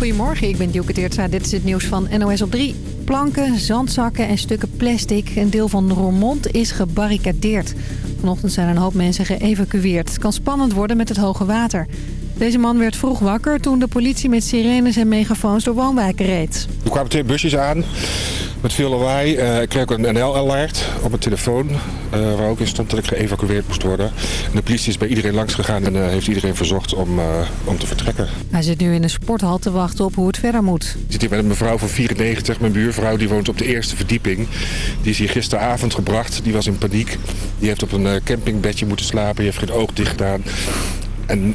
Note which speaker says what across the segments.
Speaker 1: Goedemorgen, ik ben Dielke Teertza. Dit is het nieuws van NOS op 3. Planken, zandzakken en stukken plastic. Een deel van Roermond is gebarricadeerd. Vanochtend zijn een hoop mensen geëvacueerd. Het kan spannend worden met het hoge water. Deze man werd vroeg wakker toen de politie met sirenes en megafoons door woonwijken reed.
Speaker 2: Er kwamen twee busjes aan met veel lawaai. Uh, ik kreeg ook een NL-alert op mijn telefoon uh, waar ook in stond dat ik geëvacueerd moest worden. En de politie is bij iedereen langs gegaan en uh, heeft iedereen verzocht om, om te vertrekken.
Speaker 1: Hij zit nu in een sporthal te wachten op hoe het verder moet.
Speaker 2: Ik zit hier met een mevrouw van 94, mijn buurvrouw, die woont op de eerste verdieping. Die is hier gisteravond gebracht, die was in paniek. Die heeft op een campingbedje moeten slapen, die heeft geen oog dicht gedaan. En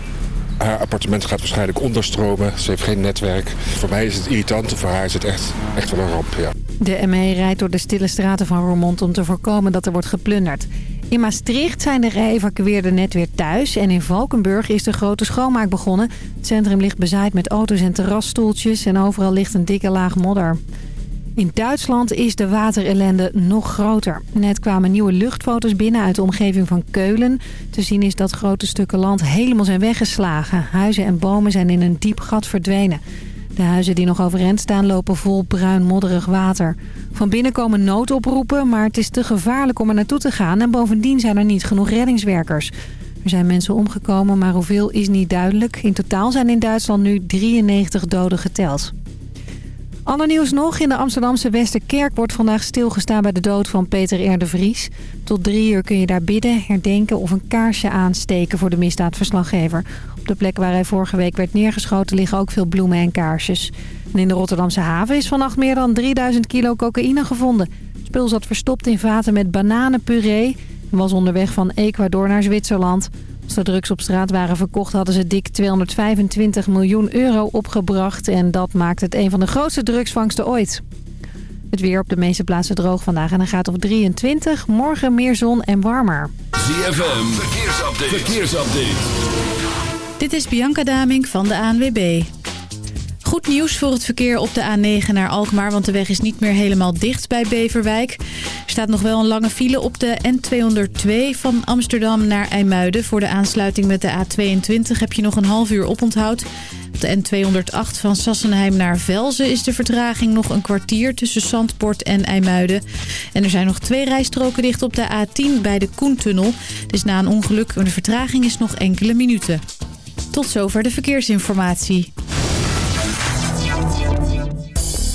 Speaker 2: haar appartement gaat waarschijnlijk onderstromen. Ze heeft geen netwerk. Voor mij is het irritant voor haar is het echt, echt wel een ramp. Ja.
Speaker 1: De ME rijdt door de stille straten van Roermond om te voorkomen dat er wordt geplunderd. In Maastricht zijn de geëvacueerden net weer thuis. En in Valkenburg is de grote schoonmaak begonnen. Het centrum ligt bezaaid met auto's en terrasstoeltjes. En overal ligt een dikke laag modder. In Duitsland is de waterellende nog groter. Net kwamen nieuwe luchtfoto's binnen uit de omgeving van Keulen. Te zien is dat grote stukken land helemaal zijn weggeslagen. Huizen en bomen zijn in een diep gat verdwenen. De huizen die nog overeind staan lopen vol bruin modderig water. Van binnen komen noodoproepen, maar het is te gevaarlijk om er naartoe te gaan... en bovendien zijn er niet genoeg reddingswerkers. Er zijn mensen omgekomen, maar hoeveel is niet duidelijk. In totaal zijn in Duitsland nu 93 doden geteld. Ander nieuws nog. In de Amsterdamse Westerkerk wordt vandaag stilgestaan bij de dood van Peter R. de Vries. Tot drie uur kun je daar bidden, herdenken of een kaarsje aansteken voor de misdaadverslaggever. Op de plek waar hij vorige week werd neergeschoten liggen ook veel bloemen en kaarsjes. En in de Rotterdamse haven is vannacht meer dan 3000 kilo cocaïne gevonden. Spul zat verstopt in vaten met bananenpuree en was onderweg van Ecuador naar Zwitserland. Als de drugs op straat waren verkocht hadden ze dik 225 miljoen euro opgebracht. En dat maakt het een van de grootste drugsvangsten ooit. Het weer op de meeste plaatsen droog vandaag en dan gaat op 23. Morgen meer zon en warmer.
Speaker 3: ZFM, verkeersupdate. verkeersupdate.
Speaker 4: Dit is Bianca Daming van de ANWB. Goed nieuws voor het verkeer op de A9 naar Alkmaar, want de weg is niet meer helemaal dicht bij Beverwijk. Er staat nog wel een lange file op de N202 van Amsterdam naar IJmuiden. Voor de aansluiting met de A22 heb je nog een half uur oponthoud. Op de N208 van Sassenheim naar Velzen is de vertraging nog een kwartier tussen Zandpoort en IJmuiden. En er zijn nog twee rijstroken dicht op de A10 bij de Koentunnel. Dus na een ongeluk, de vertraging is nog enkele minuten. Tot zover de verkeersinformatie.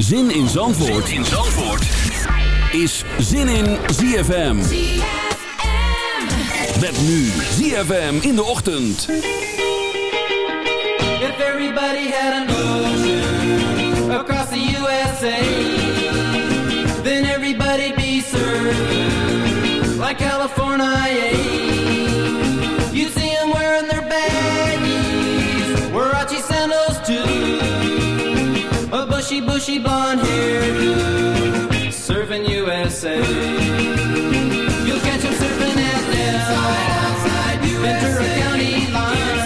Speaker 3: Zin in Zandvoort, in Zandvoort. is Zin in ZFM. Met nu ZFM in de ochtend.
Speaker 5: If everybody had an ocean across the USA, then everybody'd be served like California. You'd see them wearing their bushy, bushy blonde hairdo, surfing USA. You'll catch them surfing at Nell, Ventura County line.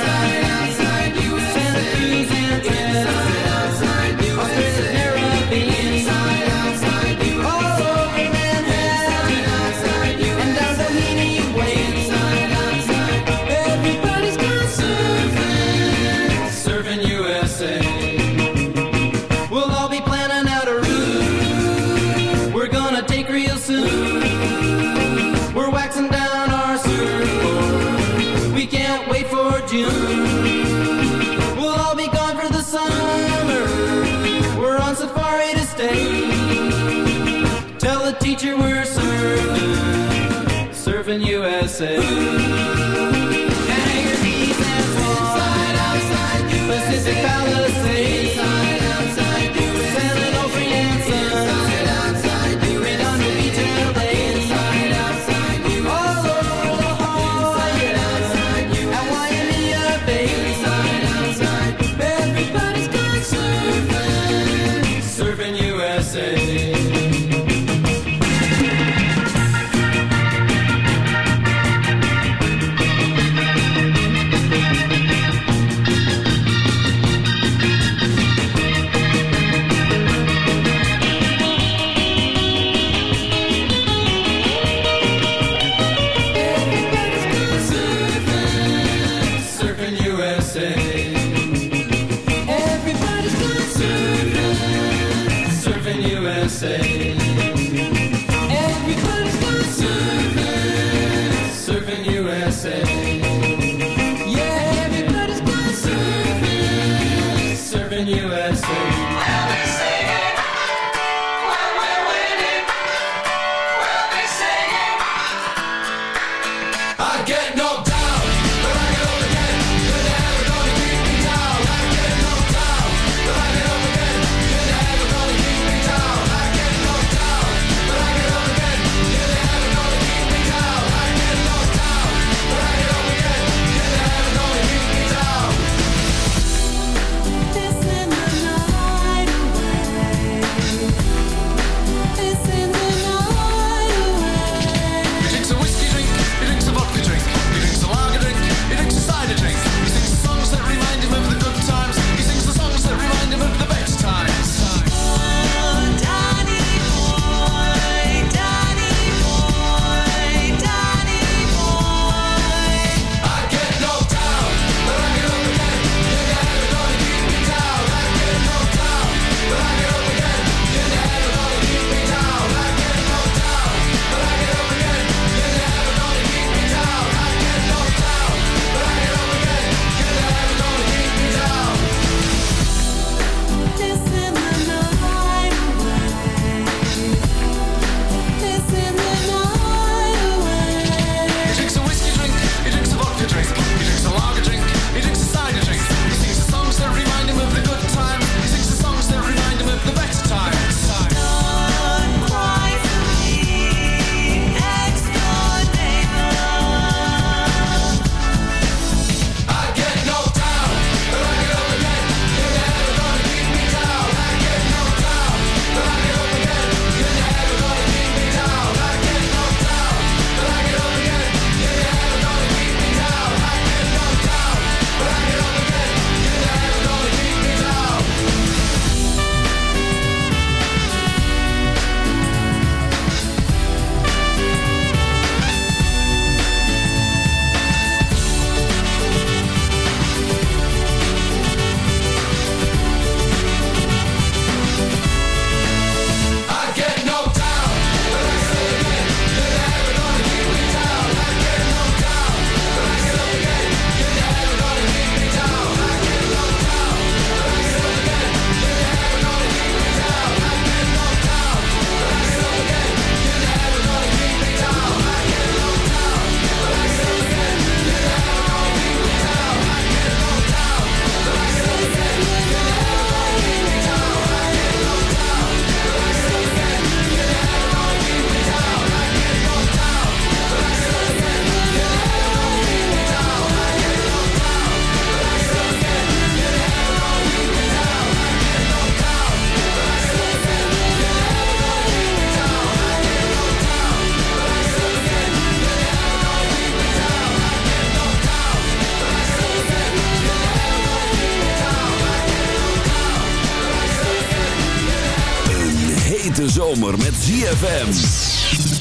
Speaker 6: zomer met ZFM.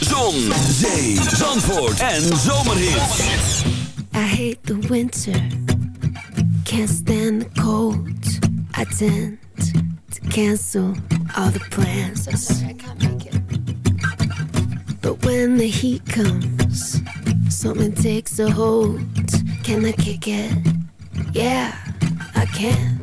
Speaker 6: Zon, zee, zandvoort en zomerhit.
Speaker 7: I hate the winter. Can't stand the cold. I tend to cancel all the plans. Sorry, I can't make it. But when the heat comes, something takes a hold. Can I kick it? Yeah, I can.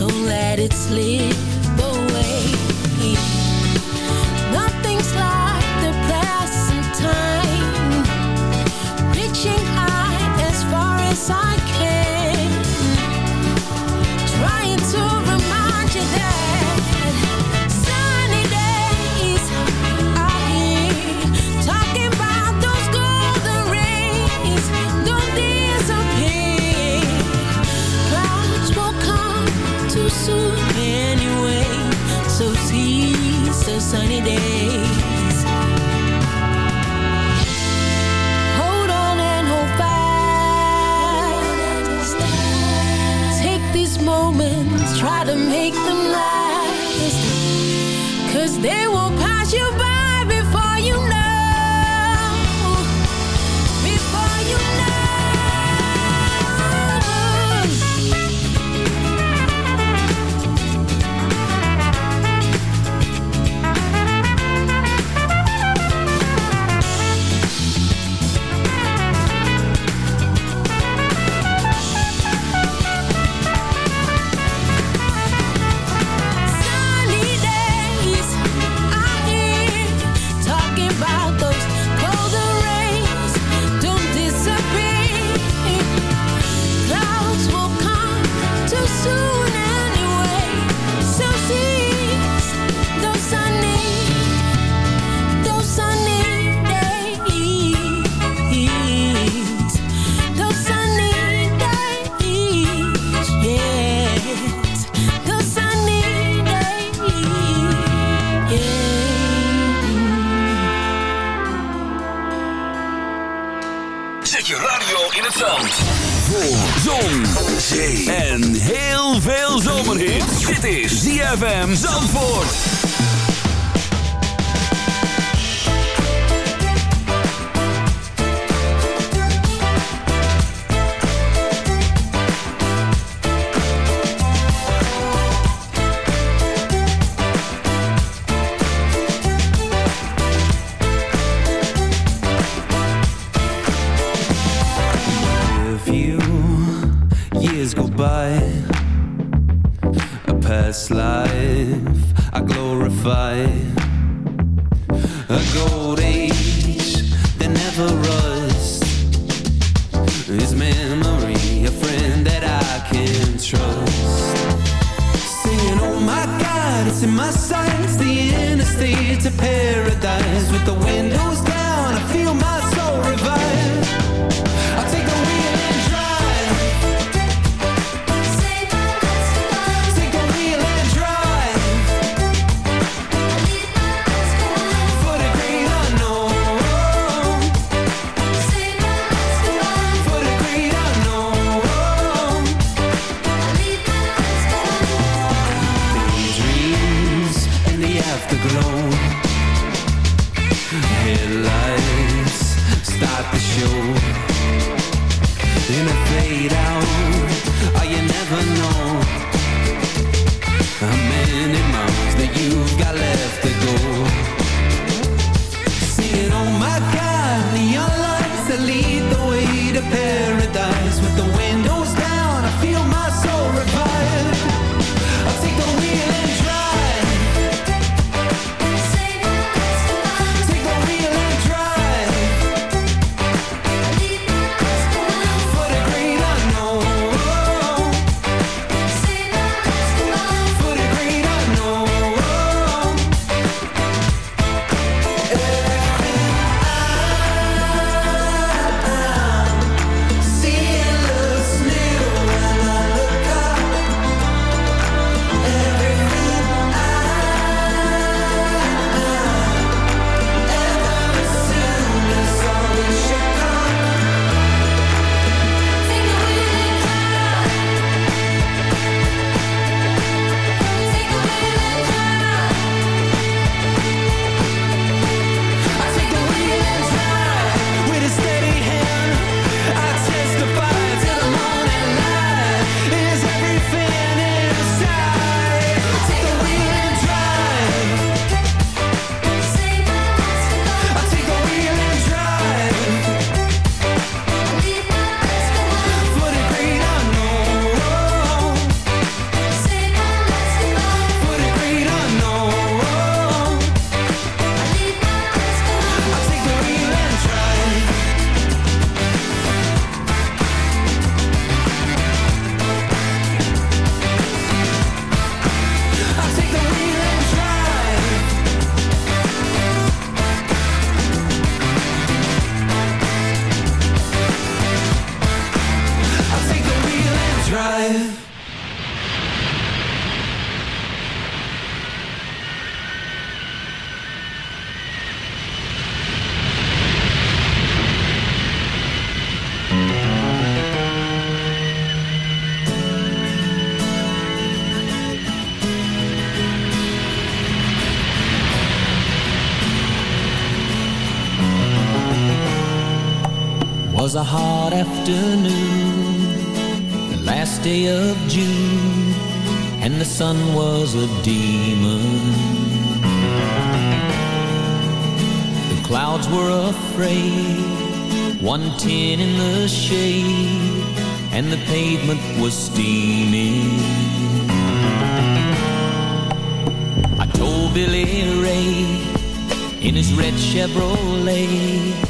Speaker 8: Don't let it slip make them last. Cause they by,
Speaker 9: a past life I glorify, a gold age that never rusts. His memory, a friend that I can trust. Singing, oh my God, it's in my sights, the interstate to paradise. With the windows down, I feel my soul revive.
Speaker 10: A hot afternoon, the last day of June, and the sun was a demon. The clouds were afraid, one tin in the shade, and the pavement was steaming. I told Billy Ray in his red Chevrolet.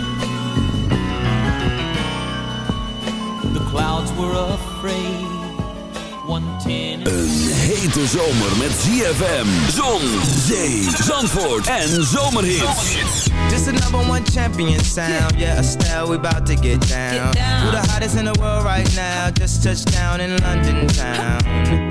Speaker 10: Were afraid. One ten.
Speaker 3: Een hete zomer met ZFM, zon, zee, zandvoort en zomerhits.
Speaker 11: This the number one champion sound. Yeah, Estelle, we about to get down. Who the hottest in the world right now? Just touched down in London town.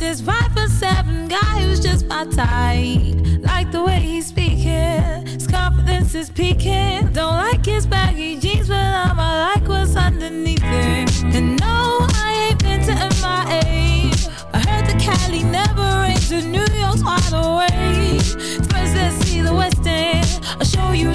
Speaker 12: This five for seven guy who's just my type. Like the way he's speaking, his confidence is peaking. Don't like his baggy jeans, but I'ma like what's underneath it. And no, I ain't been to MIA. I heard the Cali never rains, and New York's wide awake. First, let's see the West End. I'll show you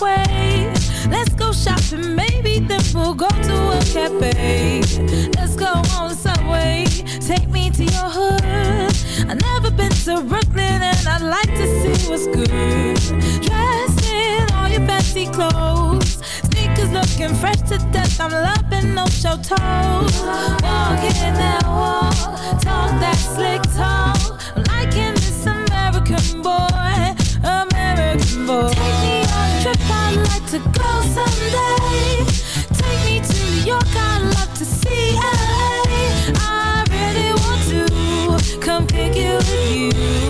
Speaker 12: Broadway. Let's go shopping, maybe then we'll go to a cafe. Let's go on the subway. Take me to your hood. I've never been to Brooklyn and I'd like to see what's good. Dressed in all your fancy clothes. Sneakers looking fresh to death. I'm loving no show toes. Walking that walk, talk that slick talk. I'd like to go someday. Take me to New York, I'd love to see LA. I really want to come pick you you.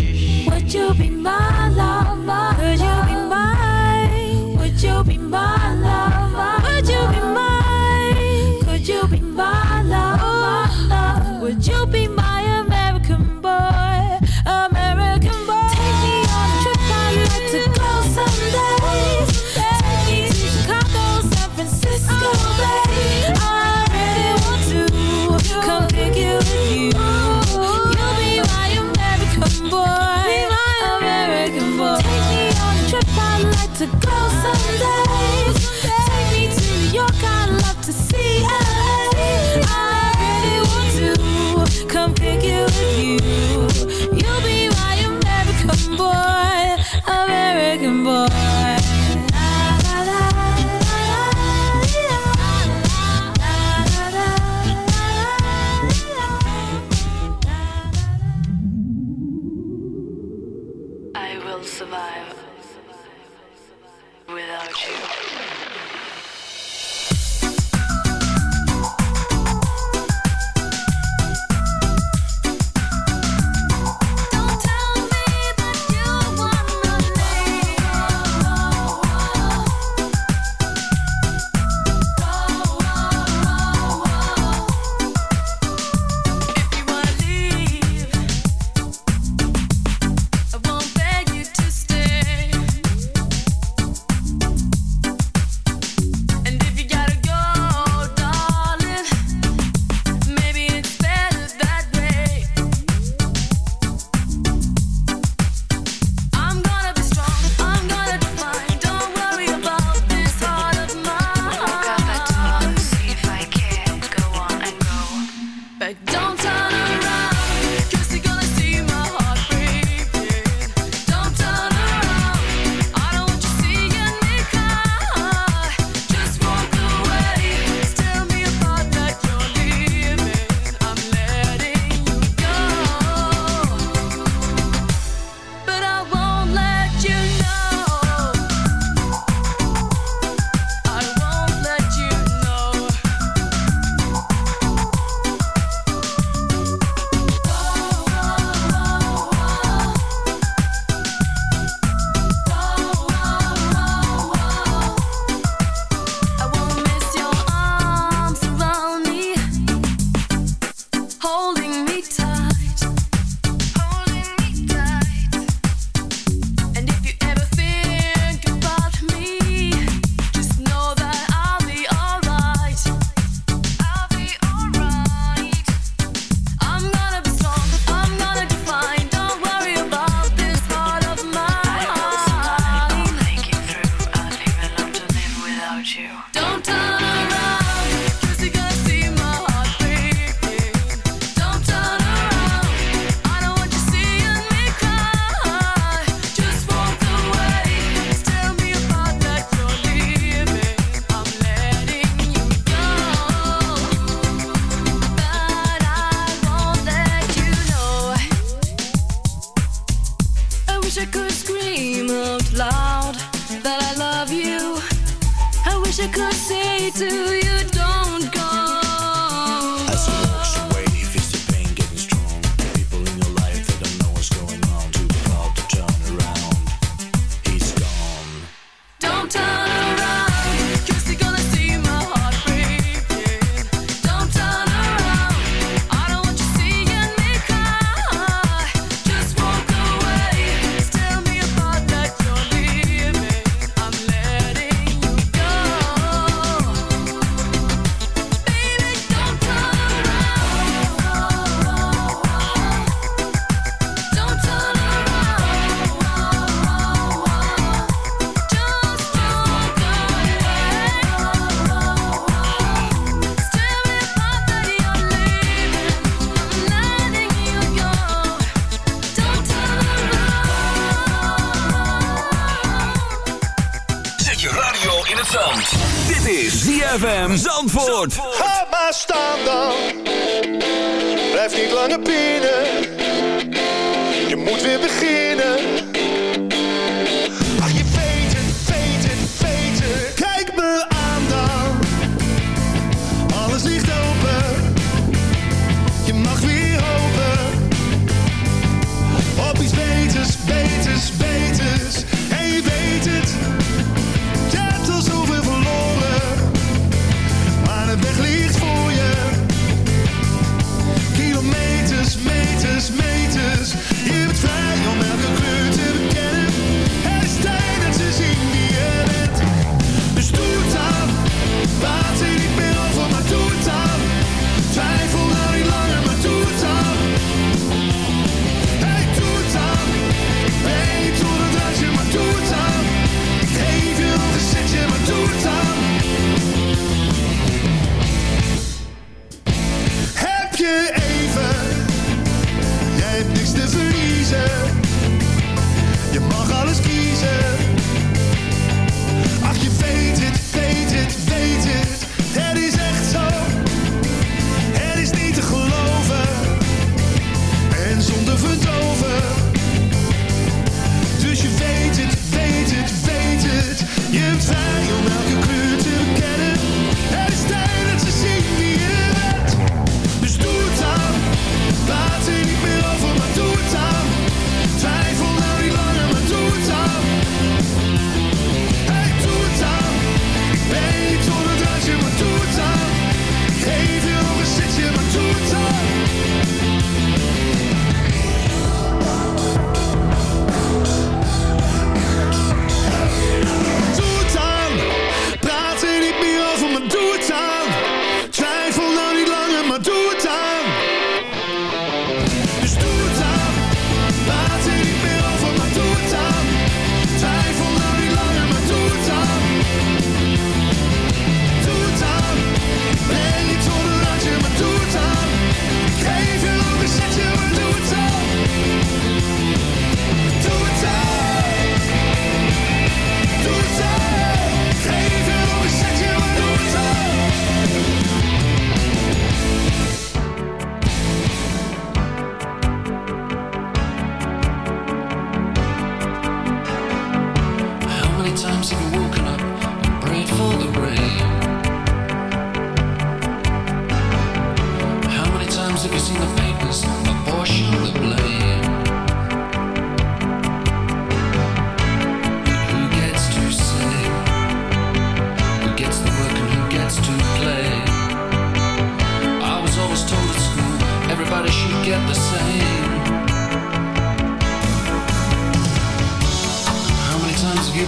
Speaker 12: You be my lover?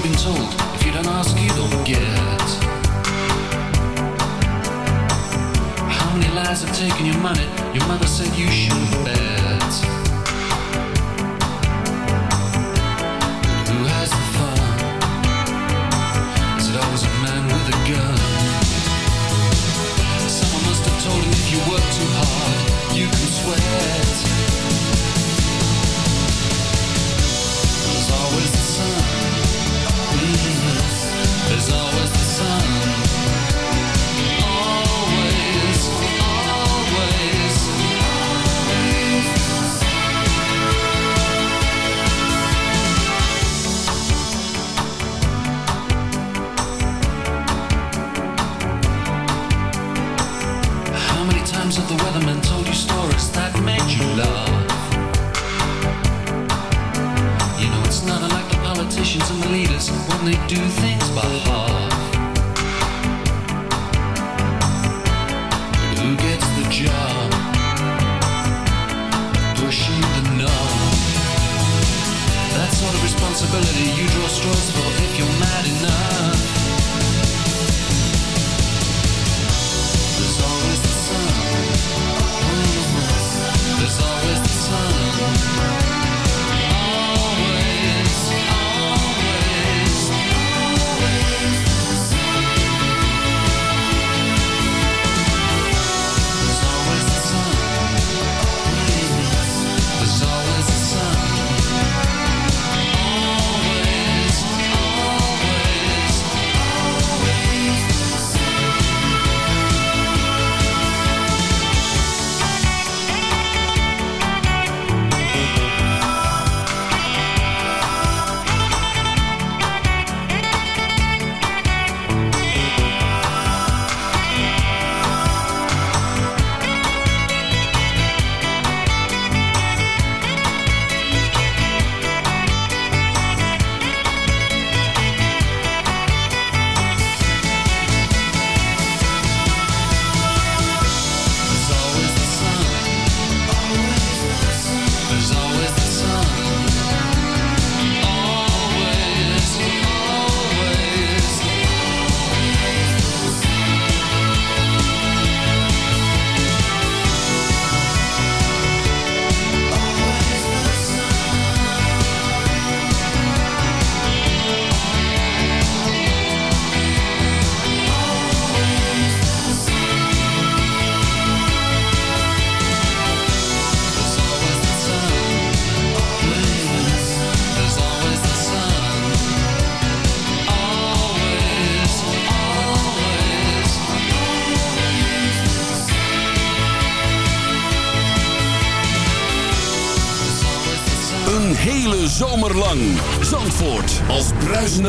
Speaker 13: been told if you don't ask, you don't get. How many lies have taken your money? Your mother said you should bet.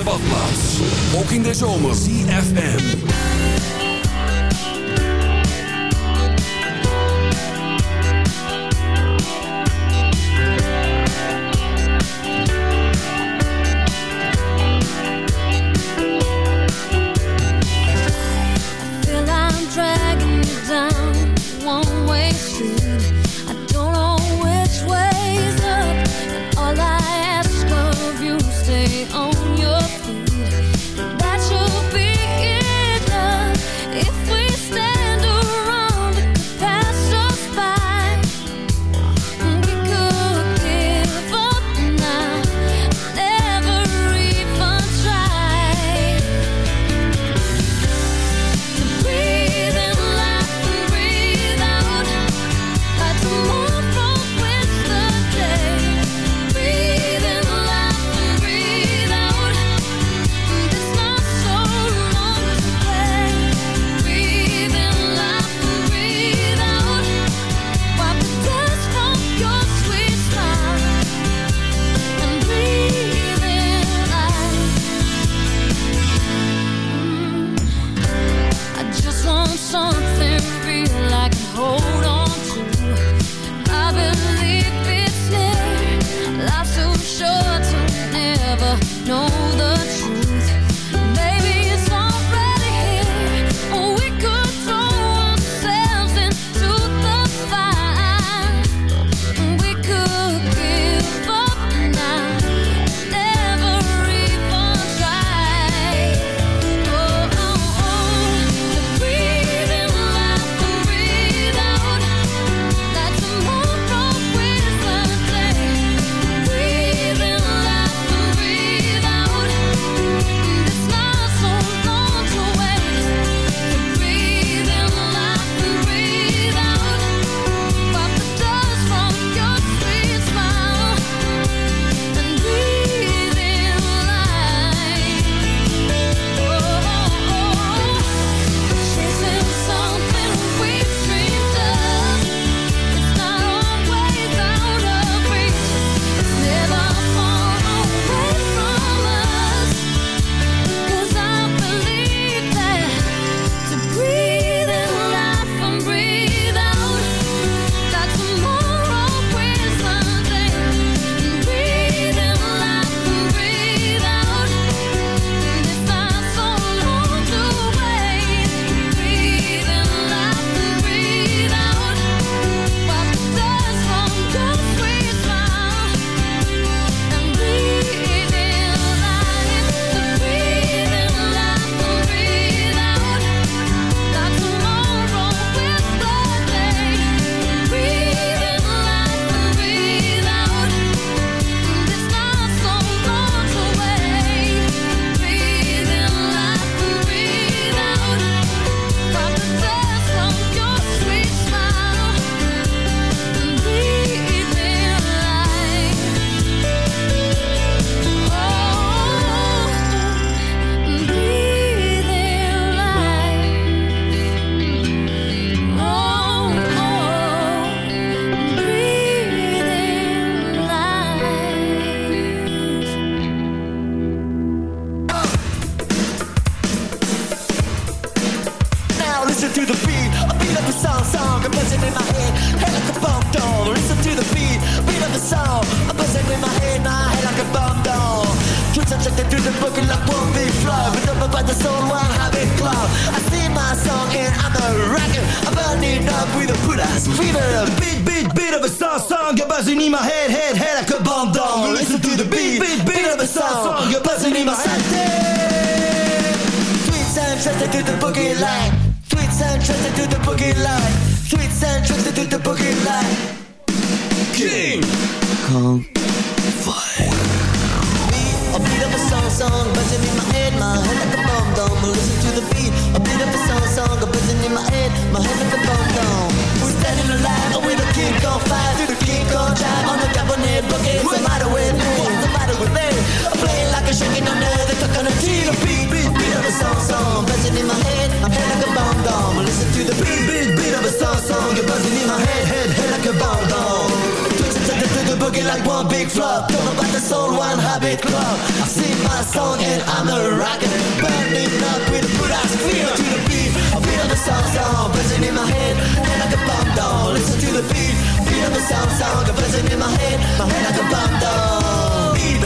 Speaker 12: Badplaats. Ook in de zomer. CFM.
Speaker 14: Sound trusted to the boogie line. Sweet sound trusted to the boogie line. Sweet sound trusted to the boogie line. King Kong a beat of a song, song, buzzing in my head, my head like a bomb dome. Listen to the beat, a beat of a song, song, a buzzing in my head, my head like a bomb dome. We're standing alive with a King Kong five, to the King Kong drive on the cabinet boogie. What's the matter with me? What's the matter with me? I'm playing like a shaking under the coconut tree. A song, song, buzzing in my head, my head like a bomb dome. Listen to the beat, beat, beat of a song, song, you're buzzing in my head, head, head like a bomb dome. To the boogie like one big flop. Talk about the soul, one habit club. I sing my song and I'm a rocker Burning up with a good ass feel. To the beat, beat of a song song Buzzing in my head, head like a bomb down Listen to the beat, beat of a song song Buzzing in my head, my head like a bomb down